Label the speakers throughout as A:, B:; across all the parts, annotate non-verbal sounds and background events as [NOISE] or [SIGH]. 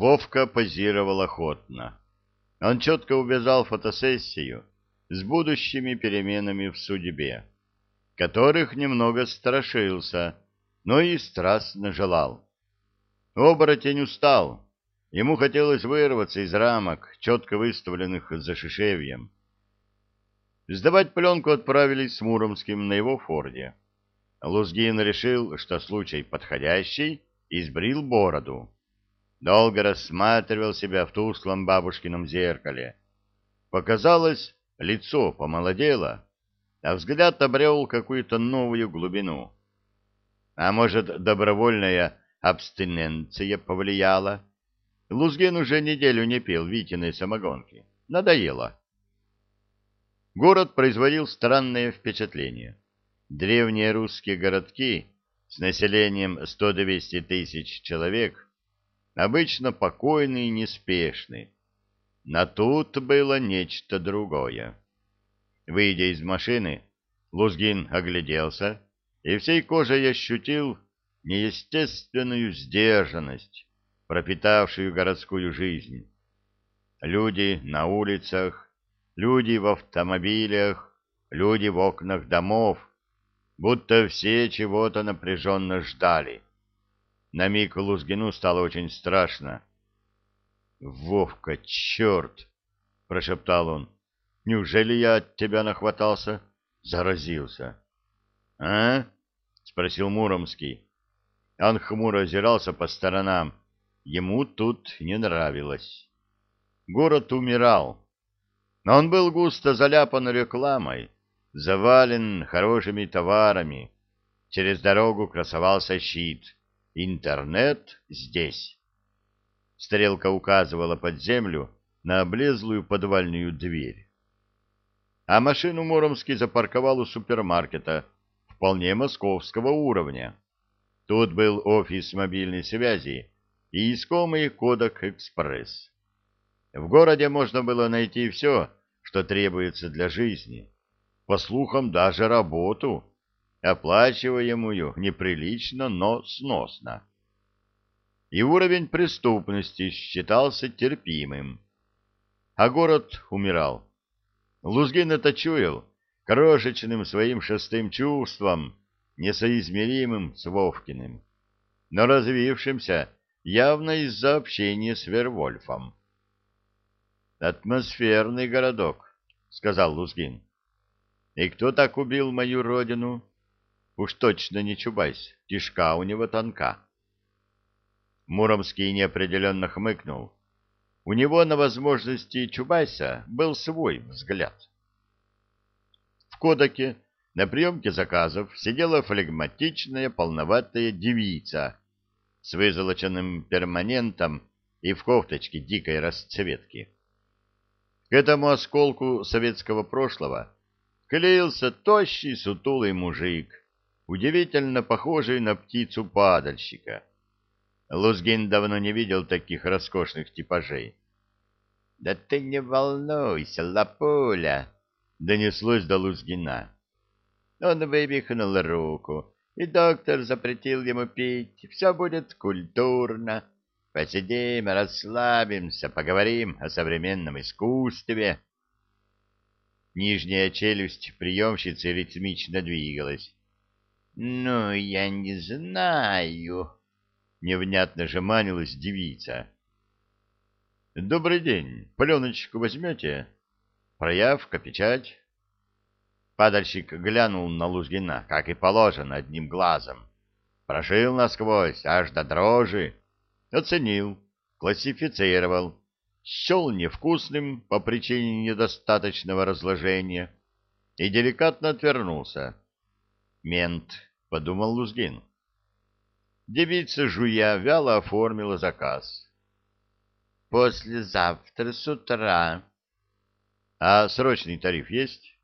A: Вовка позировал охотно. Он четко увязал фотосессию с будущими переменами в судьбе, которых немного страшился, но и страстно желал. Оборотень устал. Ему хотелось вырваться из рамок, четко выставленных за шишевьем. Сдавать пленку отправились с Муромским на его форде. Лузгин решил, что случай подходящий, и сбрил бороду. Долго рассматривал себя в тусклом бабушкином зеркале. Показалось, лицо помолодело, а взгляд обрел какую-то новую глубину. А может, добровольная абстиненция повлияла? Лузгин уже неделю не пил Витиной самогонки. Надоело. Город производил странное впечатление. Древние русские городки с населением 100-200 тысяч человек обычно покойны и неспешны. Но тут было нечто другое. Выйдя из машины, Лузгин огляделся и всей кожей ощутил неестественную сдержанность, пропитавшую городскую жизнь. Люди на улицах, люди в автомобилях, люди в окнах домов, будто все чего-то напряженно ждали. На миг Лузгину стало очень страшно. «Вовка, черт!» — прошептал он. «Неужели я от тебя нахватался?» Заразился. «А?» — спросил Муромский. Он хмуро озирался по сторонам. Ему тут не нравилось. Город умирал. Но он был густо заляпан рекламой, завален хорошими товарами. Через дорогу красовался щит. Интернет здесь. Стрелка указывала под землю на облезлую подвальную дверь. А машину Муромский запарковал у супермаркета вполне московского уровня. Тут был офис мобильной связи и искомый кодек «Экспресс». В городе можно было найти все, что требуется для жизни. По слухам, даже работу, оплачиваемую неприлично, но сносно. И уровень преступности считался терпимым. А город умирал. Лузгин это чуял крошечным своим шестым чувством, несоизмеримым с Вовкиным, но развившимся явно из-за общения с Вервольфом. «Атмосферный городок», — сказал Лузгин. «И кто так убил мою родину? Уж точно не Чубайс, кишка у него тонка». Муромский неопределенно хмыкнул. У него на возможности Чубайса был свой взгляд. В кодеке на приемке заказов сидела флегматичная полноватая девица с вызолоченным перманентом и в кофточке дикой расцветки. К этому осколку советского прошлого клеился тощий сутулый мужик, удивительно похожий на птицу-падальщика. Лузгин давно не видел таких роскошных типажей. — Да ты не волнуйся, лапуля! — донеслось до Лузгина. Он вывихнул руку, и доктор запретил ему пить. Все будет культурно. Посидим, расслабимся, поговорим о современном искусстве. Нижняя челюсть приемщицы ритмично двигалась. — Ну, я не знаю, — невнятно жеманилась девица. — Добрый день. Пленочку возьмете? Проявка, печать? Падальщик глянул на Лузгина, как и положено, одним глазом. Прошил насквозь, аж до дрожи оценил, классифицировал, счел невкусным по причине недостаточного разложения и деликатно отвернулся. «Мент», — подумал Лузгин. Девица, жуя, вяло оформила заказ. «Послезавтра с утра». «А срочный тариф есть?»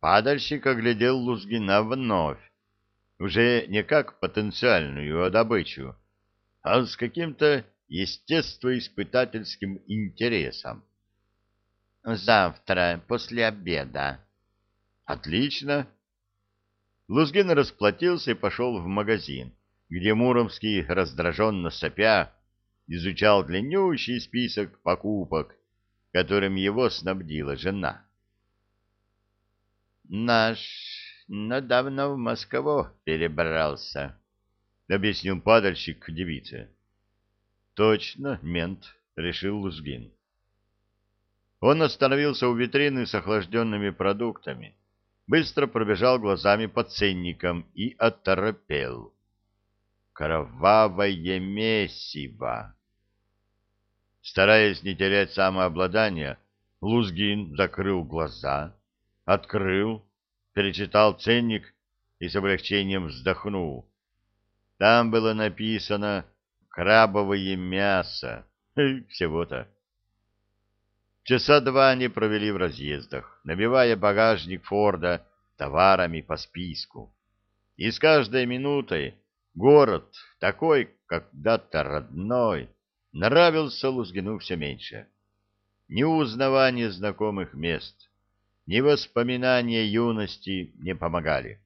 A: Падальщик оглядел Лузгина вновь, уже не как потенциальную добычу, а с каким-то естествоиспытательским интересом. «Завтра, после обеда». «Отлично». Лузгин расплатился и пошел в магазин, где Муромский, раздраженно сопя, изучал длиннющий список покупок, которым его снабдила жена. «Наш недавно в Москву перебрался», — объяснил падальщик девице. «Точно, мент», — решил Лузгин. Он остановился у витрины с охлажденными продуктами, быстро пробежал глазами по ценникам и оторопел. Кровавое месиво! Стараясь не терять самообладание, Лузгин закрыл глаза, открыл, перечитал ценник и с облегчением вздохнул. Там было написано «крабовое мясо». [LAUGHS] Всего-то. Часа два они провели в разъездах, набивая багажник Форда товарами по списку. И с каждой минутой город, такой когда-то родной, нравился Лузгину все меньше. Ни узнавание знакомых мест, ни воспоминания юности не помогали.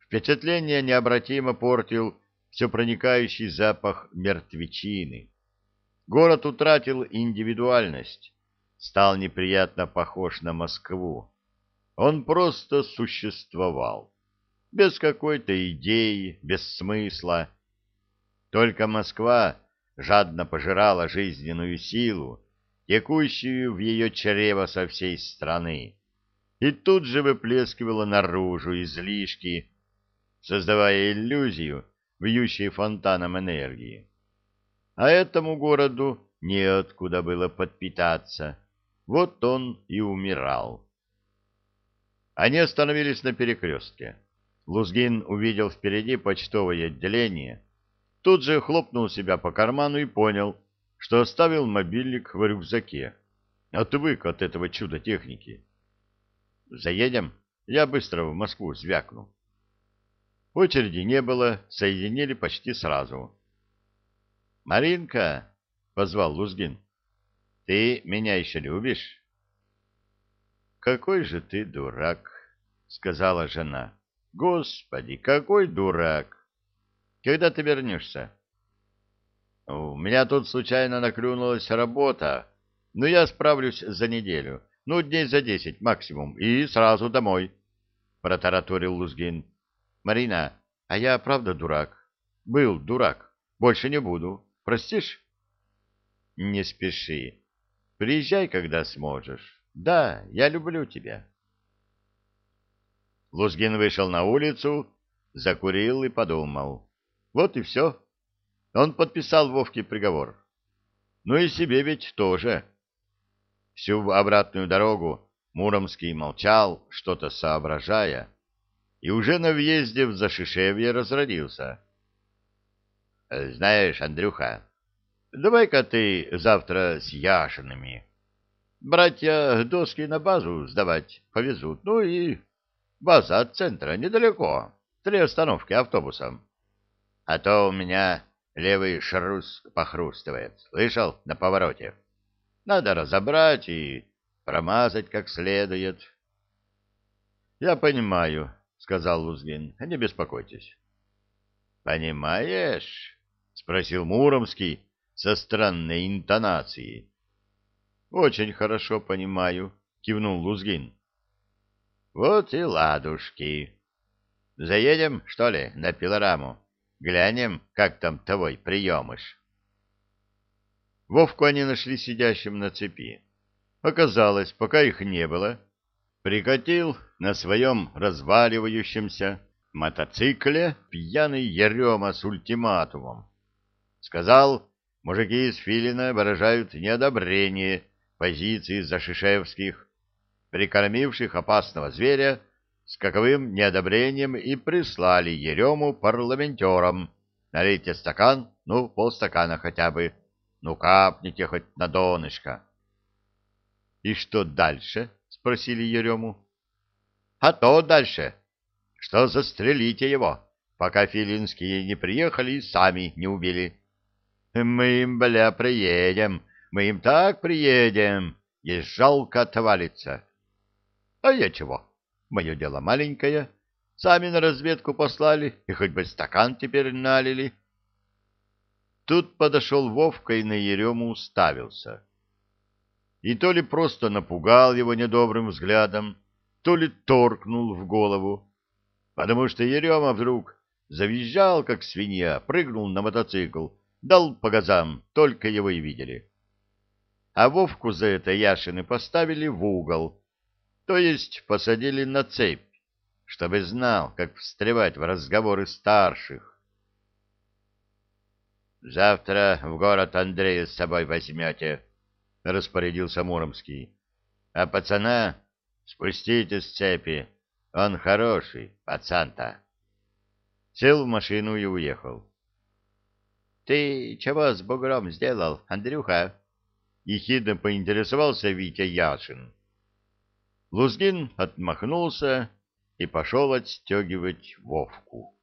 A: Впечатление необратимо портил все проникающий запах мертвечины. Город утратил индивидуальность стал неприятно похож на Москву. Он просто существовал, без какой-то идеи, без смысла. Только Москва жадно пожирала жизненную силу, текущую в ее чрево со всей страны, и тут же выплескивала наружу излишки, создавая иллюзию, вьющей фонтаном энергии. А этому городу неоткуда было подпитаться. Вот он и умирал. Они остановились на перекрестке. Лузгин увидел впереди почтовое отделение, тут же хлопнул себя по карману и понял, что оставил мобильник в рюкзаке. Отвык от этого чуда техники. «Заедем? Я быстро в Москву звякну». Очереди не было, соединили почти сразу. «Маринка!» — позвал Лузгин. Ты меня еще любишь? Какой же ты дурак, сказала жена. Господи, какой дурак! Когда ты вернешься? У меня тут случайно наклюнулась работа, но я справлюсь за неделю, ну, дней за десять максимум, и сразу домой, — протараторил Лузгин. Марина, а я правда дурак? Был дурак, больше не буду. Простишь? Не спеши. Приезжай, когда сможешь. Да, я люблю тебя. Лузгин вышел на улицу, закурил и подумал. Вот и все. Он подписал Вовке приговор. Ну и себе ведь тоже. Всю обратную дорогу Муромский молчал, что-то соображая, и уже на въезде в Зашишевье разродился. — Знаешь, Андрюха, Давай-ка ты завтра с Яшинами. Братья доски на базу сдавать повезут. Ну и база от центра недалеко. Три остановки автобусом. А то у меня левый шрус похрустывает. Слышал? На повороте. Надо разобрать и промазать как следует. — Я понимаю, — сказал Лузгин. — Не беспокойтесь. — Понимаешь? — спросил Муромский со странной интонацией. «Очень хорошо понимаю», — кивнул Лузгин. «Вот и ладушки. Заедем, что ли, на пилораму? Глянем, как там твой приемыш». Вовку они нашли сидящим на цепи. Оказалось, пока их не было, прикатил на своем разваливающемся мотоцикле пьяный Ерема с ультиматумом. Сказал, мужики из Филина выражают неодобрение позиции Зашишевских, прикормивших опасного зверя, с каковым неодобрением и прислали Ерему парламентерам. Налейте стакан, ну, полстакана хотя бы, ну, капните хоть на донышко. — И что дальше? — спросили Ерему. — А то дальше, что застрелите его, пока филинские не приехали и сами не убили. — мы им, бля, приедем, мы им так приедем, ей жалко отвалится. А я чего? Мое дело маленькое. Сами на разведку послали, и хоть бы стакан теперь налили. Тут подошел Вовка и на Ерему уставился. И то ли просто напугал его недобрым взглядом, то ли торкнул в голову, потому что Ерема вдруг завизжал, как свинья, прыгнул на мотоцикл, дал по газам, только его и видели. А Вовку за это Яшины поставили в угол, то есть посадили на цепь, чтобы знал, как встревать в разговоры старших. Завтра в город Андрея с собой возьмете, — распорядился Муромский. — А пацана спустите с цепи. Он хороший, пацан-то. Сел в машину и уехал. — Ты чего с бугром сделал, Андрюха? — ехидно поинтересовался Витя Яшин. Лузгин отмахнулся и пошел отстегивать Вовку.